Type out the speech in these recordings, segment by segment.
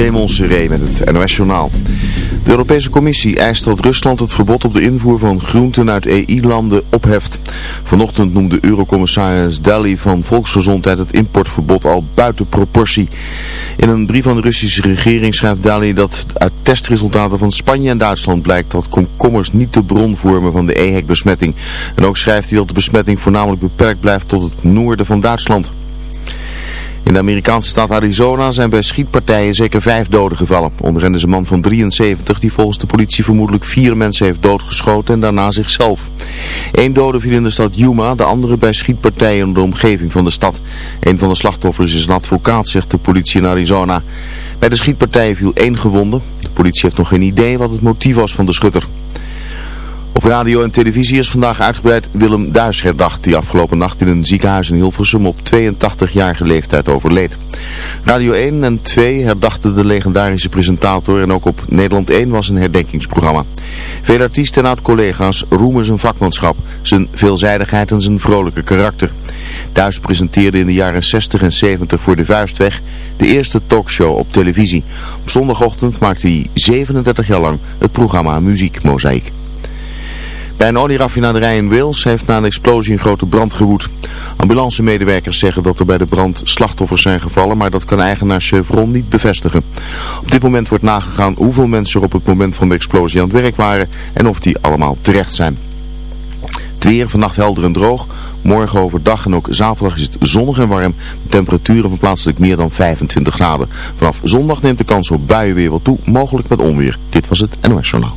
Met het NOS Journaal. De Europese Commissie eist dat Rusland het verbod op de invoer van groenten uit EU-landen opheft. Vanochtend noemde Eurocommissaris Dalli van Volksgezondheid het importverbod al buiten proportie. In een brief aan de Russische regering schrijft Dalli dat uit testresultaten van Spanje en Duitsland blijkt dat komkommers niet de bron vormen van de EHEC-besmetting. En ook schrijft hij dat de besmetting voornamelijk beperkt blijft tot het noorden van Duitsland. In de Amerikaanse stad Arizona zijn bij schietpartijen zeker vijf doden gevallen. Onder hen is een man van 73 die volgens de politie vermoedelijk vier mensen heeft doodgeschoten en daarna zichzelf. Eén dode viel in de stad Yuma, de andere bij schietpartijen in de omgeving van de stad. Een van de slachtoffers is een advocaat, zegt de politie in Arizona. Bij de schietpartijen viel één gewonde. De politie heeft nog geen idee wat het motief was van de schutter. Op radio en televisie is vandaag uitgebreid Willem Duis herdacht, die afgelopen nacht in een ziekenhuis in Hilversum op 82-jarige leeftijd overleed. Radio 1 en 2 herdachten de legendarische presentator en ook op Nederland 1 was een herdenkingsprogramma. Veel artiesten en oud-collega's roemen zijn vakmanschap, zijn veelzijdigheid en zijn vrolijke karakter. Duis presenteerde in de jaren 60 en 70 voor de Vuistweg de eerste talkshow op televisie. Op zondagochtend maakte hij 37 jaar lang het programma Muziek Mozaïek. Bij een olieraffinaderij in Wales heeft na een explosie een grote brand gewoed. Ambulancemedewerkers zeggen dat er bij de brand slachtoffers zijn gevallen, maar dat kan eigenaar Chevron niet bevestigen. Op dit moment wordt nagegaan hoeveel mensen er op het moment van de explosie aan het werk waren en of die allemaal terecht zijn. Het weer vannacht helder en droog. Morgen overdag en ook zaterdag is het zonnig en warm. Temperaturen van plaatselijk meer dan 25 graden. Vanaf zondag neemt de kans op buien weer wat toe, mogelijk met onweer. Dit was het NOS Journaal.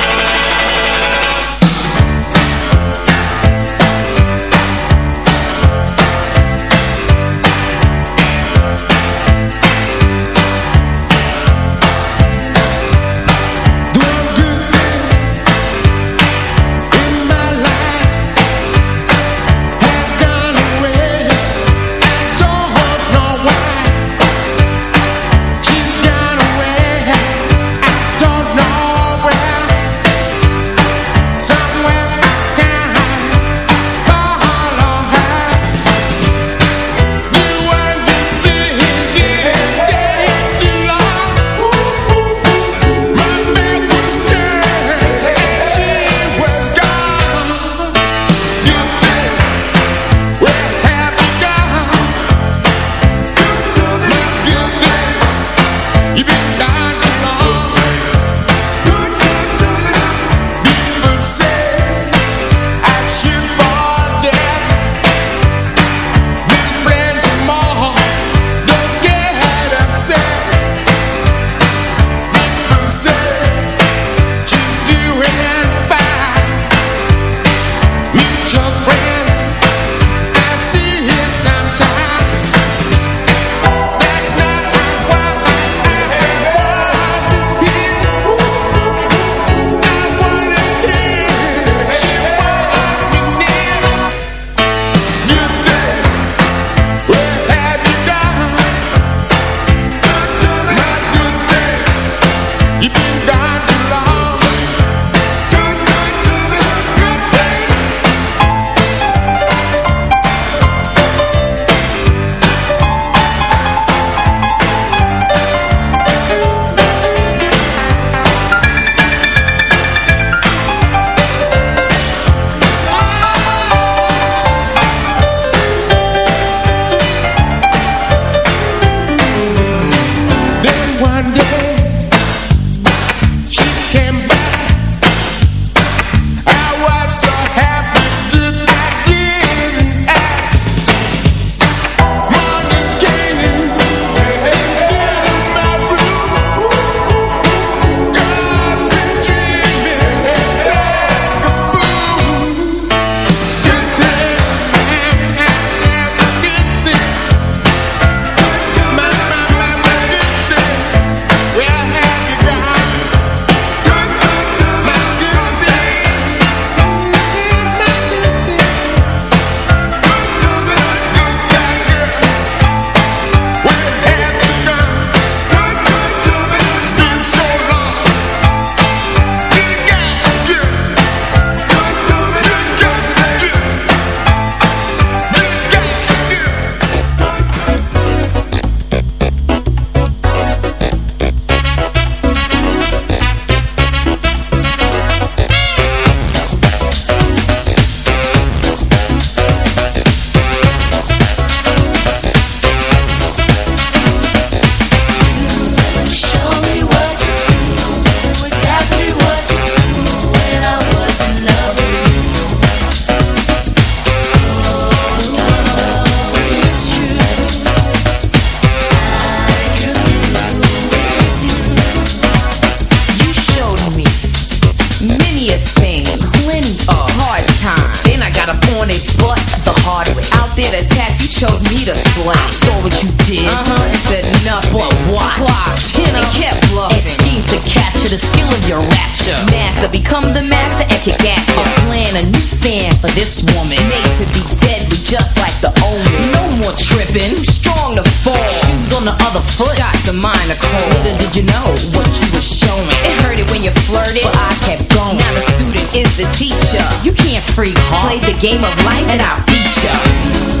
Become the master and kick at you. Playing a new span for this woman. Made to be deadly, just like the omen. No more tripping, too strong to fall. Shoes on the other foot, shots of mine are cold. Little did you know what you were showing. It hurt it when you flirted, but I kept going. Now the student is the teacher. You can't freak, huh? Play the game of life and I'll beat ya.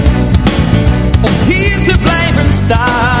está.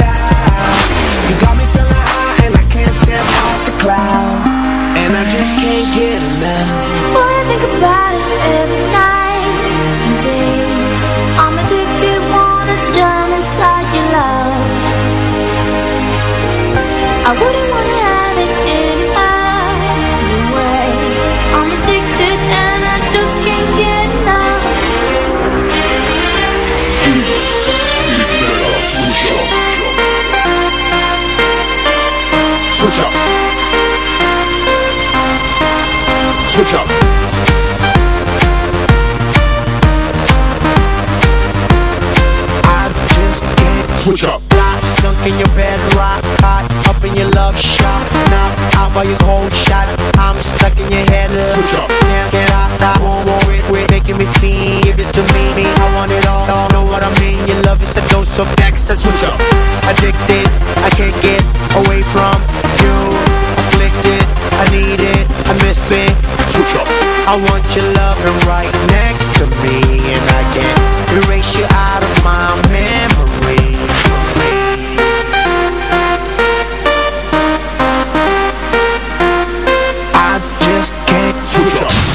in your bed, rock hot, up in your love shot. Now out by your cold shot, I'm stuck in your head. Switch up. Can't get out, I won't worry, quit making me feel. Give it to me, I want it all. all know what I mean? Your love is a dose of Dexter. Switch up. Addicted, I can't get away from you. Afflicted, I need it, I miss it. Switch up. I want your loving right next to me, and I can't erase you out of my memory.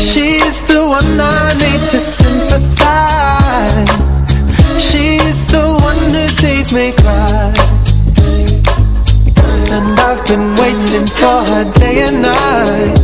She's the one I need to sympathize. She's the one who sees me cry. And I've been waiting for her day and night.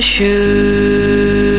shoes.